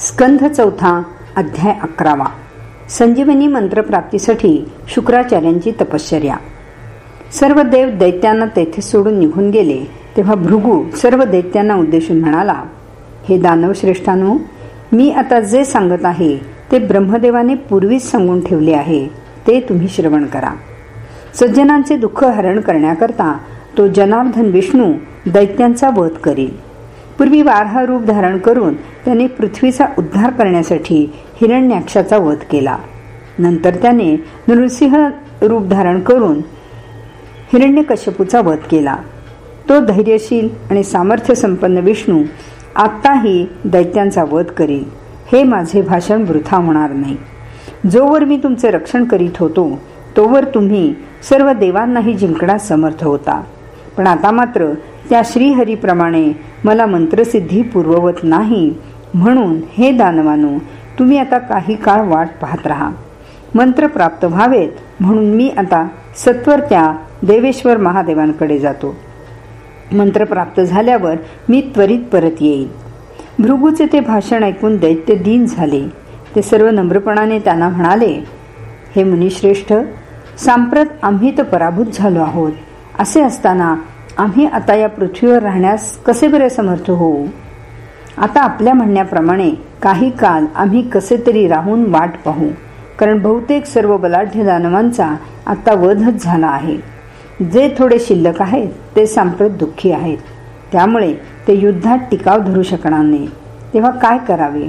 स्कंध चौथा अध्याय अकरावा. संजीवनी मंत्रप्राप्तीसाठी शुक्राचार्यांची तपश्चर्या. सर्व देव दैत्यांना तेथे सोडून निघून गेले तेव्हा भृगू सर्व दैत्यांना उद्देशून म्हणाला हे दानवश्रेष्ठानो मी आता जे सांगत आहे ते ब्रह्मदेवाने पूर्वीच सांगून ठेवले आहे ते तुम्ही श्रवण करा. सज्जनांचे दुःख हरण करण्याकरता तो जनार्दन विष्णू दैत्यांचा वध करील. पूर्वी वारहा रूप धारण करून त्याने पृथ्वीचा उद्धार करण्यासाठी हिरण्याक्षाचा वध केला. नंतर त्याने नृसिंह रूप धारण करून हिरण्यकश्यपूचा वध केला. तो धैर्यशील आणि सामर्थ्य संपन्न विष्णू आत्ताही दैत्यांचा वध करेल. हे माझे भाषण वृथा होणार नाही. जोवर मी तुमचे रक्षण करीत होतो तोवर तुम्ही सर्व देवांनाही जिंकण्यास समर्थ होता. पण आता मात्र त्या श्रीहरीप्रमाणे मला मंत्रसिद्धी पूर्ववत नाही. म्हणून हे दानवानो तुम्ही आता काही काळ वाट पाहत राहा. मंत्र प्राप्त व्हावेत म्हणून मी आता सत्वर त्या देवेश्वर महादेवांकडे जातो. मंत्र प्राप्त झाल्यावर मी त्वरित परत येईल. भृगूचे ते भाषण ऐकून दैत्य दीन झाले. ते सर्व नम्रपणाने त्यांना म्हणाले हे मुनिश्रेष्ठ सांप्रत आम्ही तर पराभूत झालो आहोत. असे असताना आम्ही आता या पृथ्वीवर राहण्यास कसे बरे समर्थ होऊ? आता आपल्या म्हणण्याप्रमाणे काही काल आम्ही कसे तरी राहून वाट पाहू कारण बहुतेक सर्व बलाढ्य दानवांचा आता वधच झाला आहे. जे थोडे शिल्लक आहेत ते सांप्रत दुःखी आहेत. त्यामुळे ते युद्धात टिकाव धरू शकणार नाही. तेव्हा काय करावे?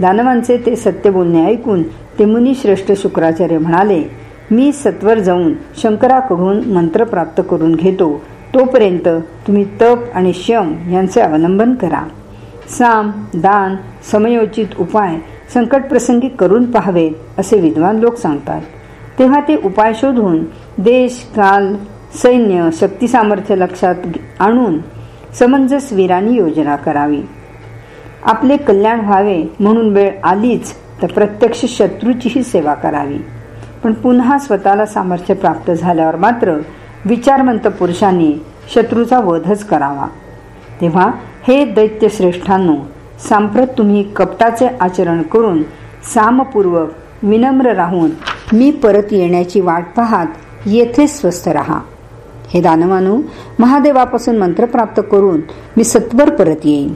दानवांचे ते सत्य बोलणे ऐकून ते मुनी श्रेष्ठ शुक्राचार्य म्हणाले मी सत्वर जाऊन शंकराकडून मंत्र प्राप्त करून घेतो तोपर्यंत तुम्ही तप आणि शम यांचे अवलंबन करा. साम दान समयोचित उपाय संकट प्रसंगी करून पाहावेत असे विद्वान लोक सांगतात. तेव्हा ते उपाय शोधून देश काल सैन्य शक्ती सामर्थ्य लक्षात आणून समंजस वीरांनी योजना करावी. आपले कल्याण व्हावे म्हणून वेळ आलीच तर प्रत्यक्ष शत्रूचीही सेवा करावी. पण पुन्हा स्वतःला सामर्थ्य प्राप्त झाल्यावर मात्र विचारवंत पुरुषांनी शत्रूचा वधच करावा. तेव्हा हे दैत्य श्रेष्ठांनो सांप्रत तुम्ही कपटाचे आचरण करून सामपूर्वक विनम्र राहून मी परत येण्याची वाट पाहत येथे स्वस्थ राहा. हे दानवानू महादेवापासून मंत्र प्राप्त करून मी सत्वर परत येईन.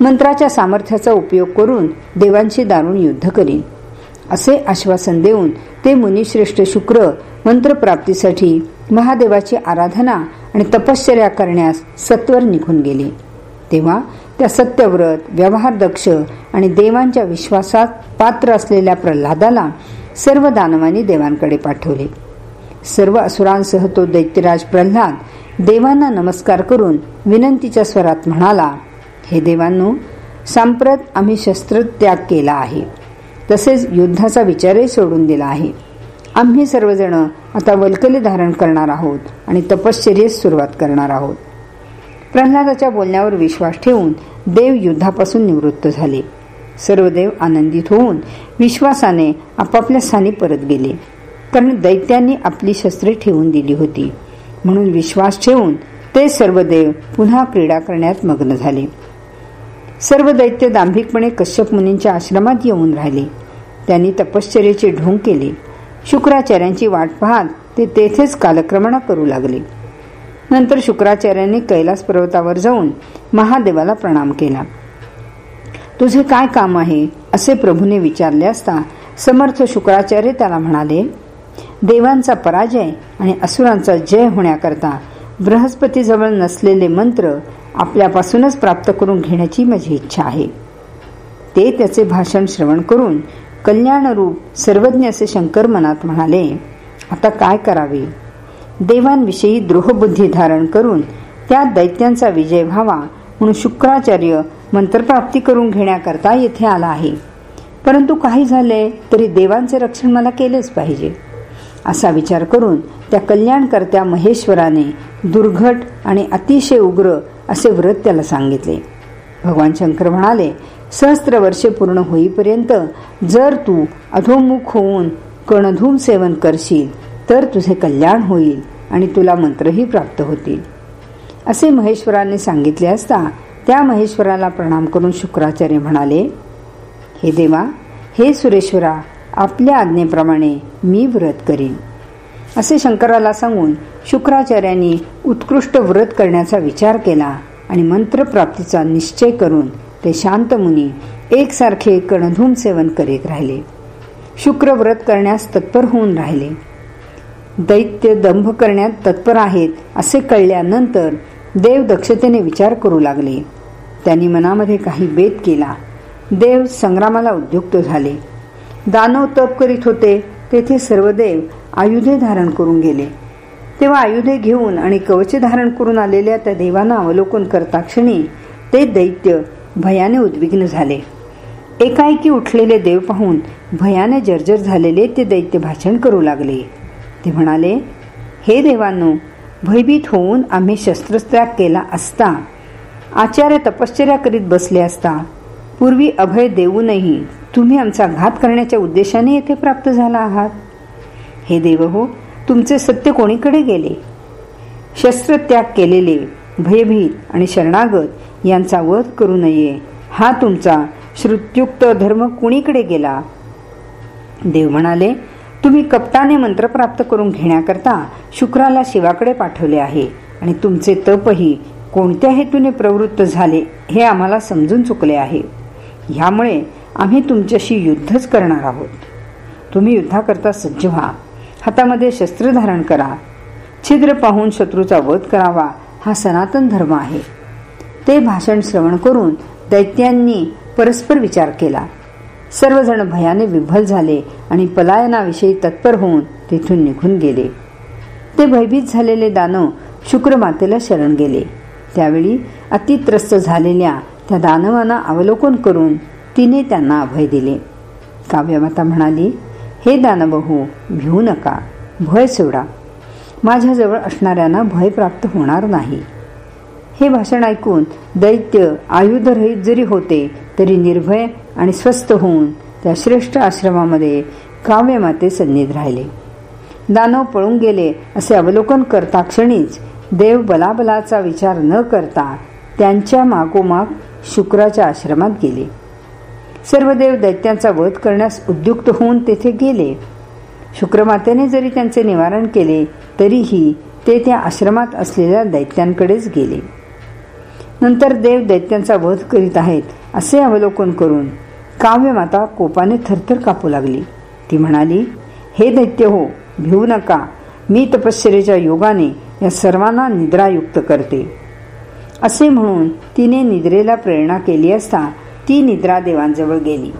मंत्राच्या सामर्थ्याचा उपयोग करून देवांशी दारुण युद्ध करीन. असे आश्वासन देऊन ते मुनिश्रेष्ठ शुक्र मंत्रप्राप्तीसाठी महादेवाची आराधना आणि तपश्चर्या करण्यास सत्वर निघून गेले. तेव्हा त्या सत्यव्रत व्यवहार दक्ष आणि देवांच्या विश्वासात पात्र असलेल्या प्रल्हादाला सर्व दानवांनी देवांकडे पाठवले. सर्व असुरांसह तो दैत्यराज प्रल्हाद देवांना नमस्कार करून विनंतीच्या स्वरात म्हणाला हे देवांनो सांप्रत आम्ही शस्त्रत्याग केला आहे. तसेच युद्धाचा विचारही सोडून दिला आहे. आम्ही सर्वजण आता वल्कले धारण करणार आहोत आणि तपश्चर्येस सुरुवात करणार आहोत. प्रल्हादाच्या बोलण्यावर विश्वास ठेवून देव युद्धापासून निवृत्त झाले. सर्व देव आनंदित होऊन विश्वासाने आपापल्या स्थानी परत गेले. कारण दैत्यांनी आपली शस्त्रे ठेवून दिली होती. म्हणून विश्वास ठेवून ते सर्व देव पुन्हा क्रीडा करण्यात मग्न झाले. सर्व दैत्य दांभिकपणे कश्यप मुनींच्या आश्रमात येऊन राहिले. त्यांनी तपश्चर्याचे ढोंग केले. शुक्राचार्यांची वाट पाहत ते तेथेच कालक्रमणा करू लागले. नंतर शुक्राचार्यांनी कैलास पर्वतावर जाऊन महादेवाला प्रणाम केला. तुझे काय काम आहे? असे प्रभूने विचारले असता समर्थ शुक्राचार्य त्याला म्हणाले देवांचा पराजय आणि असुरांचा जय होण्याकरता बृहस्पतीजवळ नसलेले मंत्र आपल्यापासूनच प्राप्त करून घेण्याची माझी इच्छा आहे. ते त्याचे भाषण श्रवण करून कल्याणरूप सर्वज्ञ असे शंकर मनात म्हणाले आता काय करावे? देवांविषयी द्रोहबुद्धी धारण करून त्या दैत्यांचा विजय व्हावा म्हणून शुक्राचार्य मंत्रप्राप्ती करून घेण्याकरता येथे आला आहे. परंतु काही झाले तरी देवांचे रक्षण मला केलेच पाहिजे. असा विचार करून त्या कल्याणकर्त्या महेश्वराने दुर्घट आणि अतिशय उग्र असे व्रत त्याला सांगितले. भगवान शंकर म्हणाले सहस्त्र वर्षे पूर्ण होईपर्यंत जर तू अधोमुख होऊन कणधूम सेवन करशील तर तुझे कल्याण होईल आणि तुला मंत्रही प्राप्त होतील. असे महेश्वराने सांगितले असता त्या महेश्वराला प्रणाम करून शुक्राचार्य म्हणाले हे देवा हे सुरेश्वरा आपल्या आज्ञेप्रमाणे मी व्रत करीन. असे शंकराला सांगून शुक्राचार्यांनी उत्कृष्ट व्रत करण्याचा विचार केला आणि मंत्रप्राप्तीचा निश्चय करून ते शांत मुनी एकसारखे कणधूम सेवन करीत राहिले. शुक्र व्रत करण्यास तत्पर होऊन राहिले. दैत्य दंभ करण्यात तत्पर आहेत असे कळल्यानंतर देव दक्षतेने विचार करू लागले. त्यांनी मनामध्ये काही बेत केला. देव संग्रामाला उद्युक्त झाले. दानव तप करीत होते तेथे सर्व देव आयुधे धारण करून गेले. तेव्हा आयुधे घेऊन आणि कवचे धारण करून आलेल्या त्या देवांना अवलोकन करता क्षणी ते दैत्य भयाने उद्विग्न झाले. एकाएकी उठलेले देव पाहून भयाने जर्जर झालेले ते दैत्य भाषण करू लागले. ते म्हणाले हे देवांनो भयभीत होऊन आम्ही शस्त्रत्याग केला असता आचार्य तपश्चर्या करीत बसले असता पूर्वी अभय देऊनही तुम्ही आमचा घात करण्याच्या उद्देशाने येथे प्राप्त झाला आहात? हे देव हो तुमचे सत्य कोणीकडे गेले? शस्त्रत्याग केलेले भयभीत आणि शरणागत यांचा वध करू नये. हा तुमचा श्रुत्युक्त धर्म कुणीकडे गेला? देव म्हणाले तुम्ही कप्ताने मंत्र प्राप्त करून घेण्याकरता शुक्राला शिवाकडे पाठवले आहे आणि तुमचे तपही कोणत्या हेतूने प्रवृत्त झाले हे आम्हाला समजून चुकले आहे. ह्यामुळे आम्ही तुमच्याशी युद्धच करणार आहोत. तुम्ही युद्धाकरता सज्ज व्हा. हातामध्ये शस्त्र धारण करा. छिद्र पाहून शत्रूचा वध करावा. हा सनातन धर्म आहे. ते भाषण श्रवण करून दैत्यांनी परस्पर विचार केला. सर्वजण भयाने विभल झाले आणि पलायनाविषयी तत्पर होऊन तिथून निघून गेले. ते भयभीत झालेले दानव शुक्रमातेला शरण गेले. त्यावेळी अतित्रस्त झालेल्या त्या दानवांना अवलोकन करून तिने त्यांना अभय दिले. काव्यमाता म्हणाली हे दानबहू भिवू नका भय सोडा. माझ्याजवळ असणाऱ्यांना भय प्राप्त होणार नाही. हे भाषण ऐकून दैत्य आयुधरहित जरी होते तरी निर्भय आणि स्वस्थ होऊन त्या श्रेष्ठ आश्रमामध्ये काव्यमाते सन्निध राहिले. दानव पळून गेले असे अवलोकन करता क्षणीच देव बलाबलाचा विचार न करता त्यांच्या मागोमाग शुक्राच्या आश्रमात गेले. सर्व देव दैत्यांचा वध करण्यास उद्युक्त होऊन तेथे गेले. शुक्रमातेने जरी त्यांचे निवारण केले तरीही ते त्या आश्रमात असलेल्या दैत्यांकडेच गेले. नंतर देव दैत्यांचा वध करीत आहेत असे अवलोकन करून काव्यमाता कोपाने थरथर कापू लागली. ती म्हणाली हे दैत्य हो भिवू नका. मी तपश्चरेच्या योगाने या सर्वांना निद्रायुक्त करते. असे म्हणून तिने निद्रेला प्रेरणा केली असता ती निद्रा देवांजवळ गेली.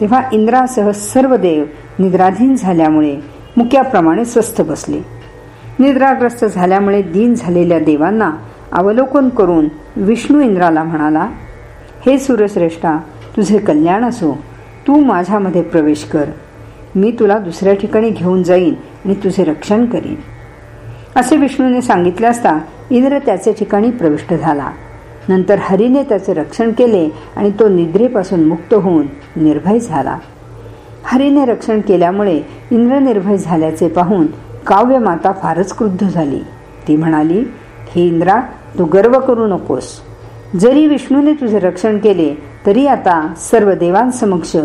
तेव्हा इंद्रासह सर्व देव निद्राधीन झाल्यामुळे मुक्याप्रमाणे स्वस्थ बसले. निद्राग्रस्त झाल्यामुळे दिन झालेल्या देवांना अवलोकन करून विष्णू इंद्राला म्हणाला हे सूर्यश्रेष्ठा तुझे कल्याण असो. तू माझ्यामध्ये प्रवेश कर. मी तुला दुसऱ्या ठिकाणी घेऊन जाईन आणि तुझे रक्षण करीन. असे विष्णूने सांगितले असता इंद्र त्याचे ठिकाणी प्रविष्ट झाला. नंतर हरीने त्याचे रक्षण केले आणि तो निद्रेपासून मुक्त होऊन निर्भय झाला. हरीने रक्षण केल्यामुळे इंद्र निर्भय झाल्याचे पाहून काव्यमाता फारच क्रुद्ध झाली. ती म्हणाली हे इंद्रा तू गर्व करू नकोस. जरी विष्णूने तुझे रक्षण केले तरी आता सर्व देवांसमक्ष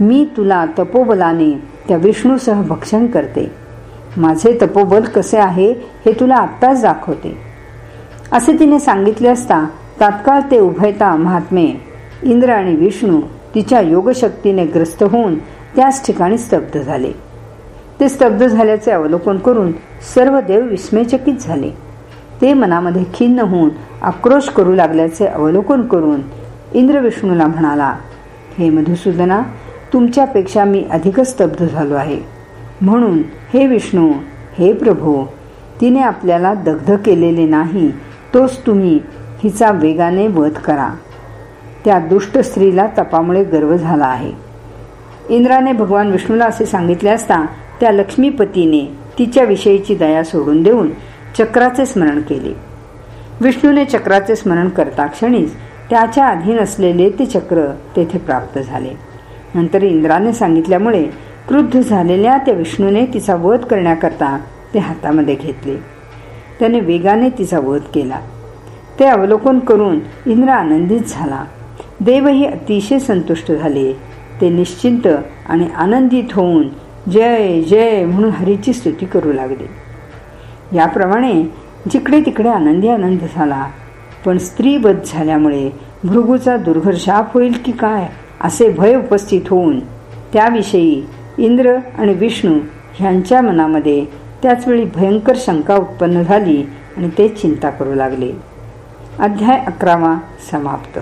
मी तुला तपोबलाने त्या विष्णूसह भक्षण करते. माझे तपोबल कसे आहे हे तुला आत्ताच दाखवते. असे तिने सांगितले असता तात्काळ ते उभयता महात्मे इंद्र आणि विष्णू तिच्या योगशक्तीने ग्रस्त होऊन त्याच ठिकाणी स्तब्ध झाले. ते स्तब्ध झाल्याचे अवलोकन करून सर्व देव विस्मयचकित झाले. ते मनामध्ये खिन्न होऊन आक्रोश करू लागल्याचे अवलोकन करून इंद्र विष्णूला म्हणाला हे मधुसूदना तुमच्यापेक्षा मी अधिकच स्तब्ध झालो आहे. म्हणून हे विष्णू हे प्रभू तिने आपल्याला दग्ध केलेले नाही तोच तुम्ही हिचा वेगाने वध करा. त्या दुष्ट स्त्रीला तपामुळे गर्व झाला आहे. इंद्राने भगवान विष्णूला असे सांगितले असता त्या लक्ष्मीपतीने तिच्या विषयीची दया सोडून देऊन चक्राचे स्मरण केले. विष्णूने चक्राचे स्मरण करता क्षणीच त्याच्या अधीन असलेले ते चक्र तेथे प्राप्त झाले. नंतर इंद्राने सांगितल्यामुळे क्रुद्ध झालेल्या त्या विष्णूने तिचा वध करण्याकरता ते हातामध्ये घेतले. त्याने वेगाने तिचा वध केला. ते अवलोकन करून इंद्र आनंदित झाला. देवही अतिशय संतुष्ट झाले. ते निश्चिंत आणि आनंदित होऊन जय जय म्हणून हरीची स्तुती करू लागले. याप्रमाणे जिकडे तिकडे आनंदी आनंद झाला. पण स्त्रीबद्ध झाल्यामुळे भृगूचा दुर्घर्षाप होईल की काय असे भय उपस्थित होऊन त्याविषयी इंद्र आणि विष्णू ह्यांच्या मनामध्ये त्याचवेळी भयंकर शंका उत्पन्न झाली आणि ते चिंता करू लागले. अध्याय अकरावा समाप्त.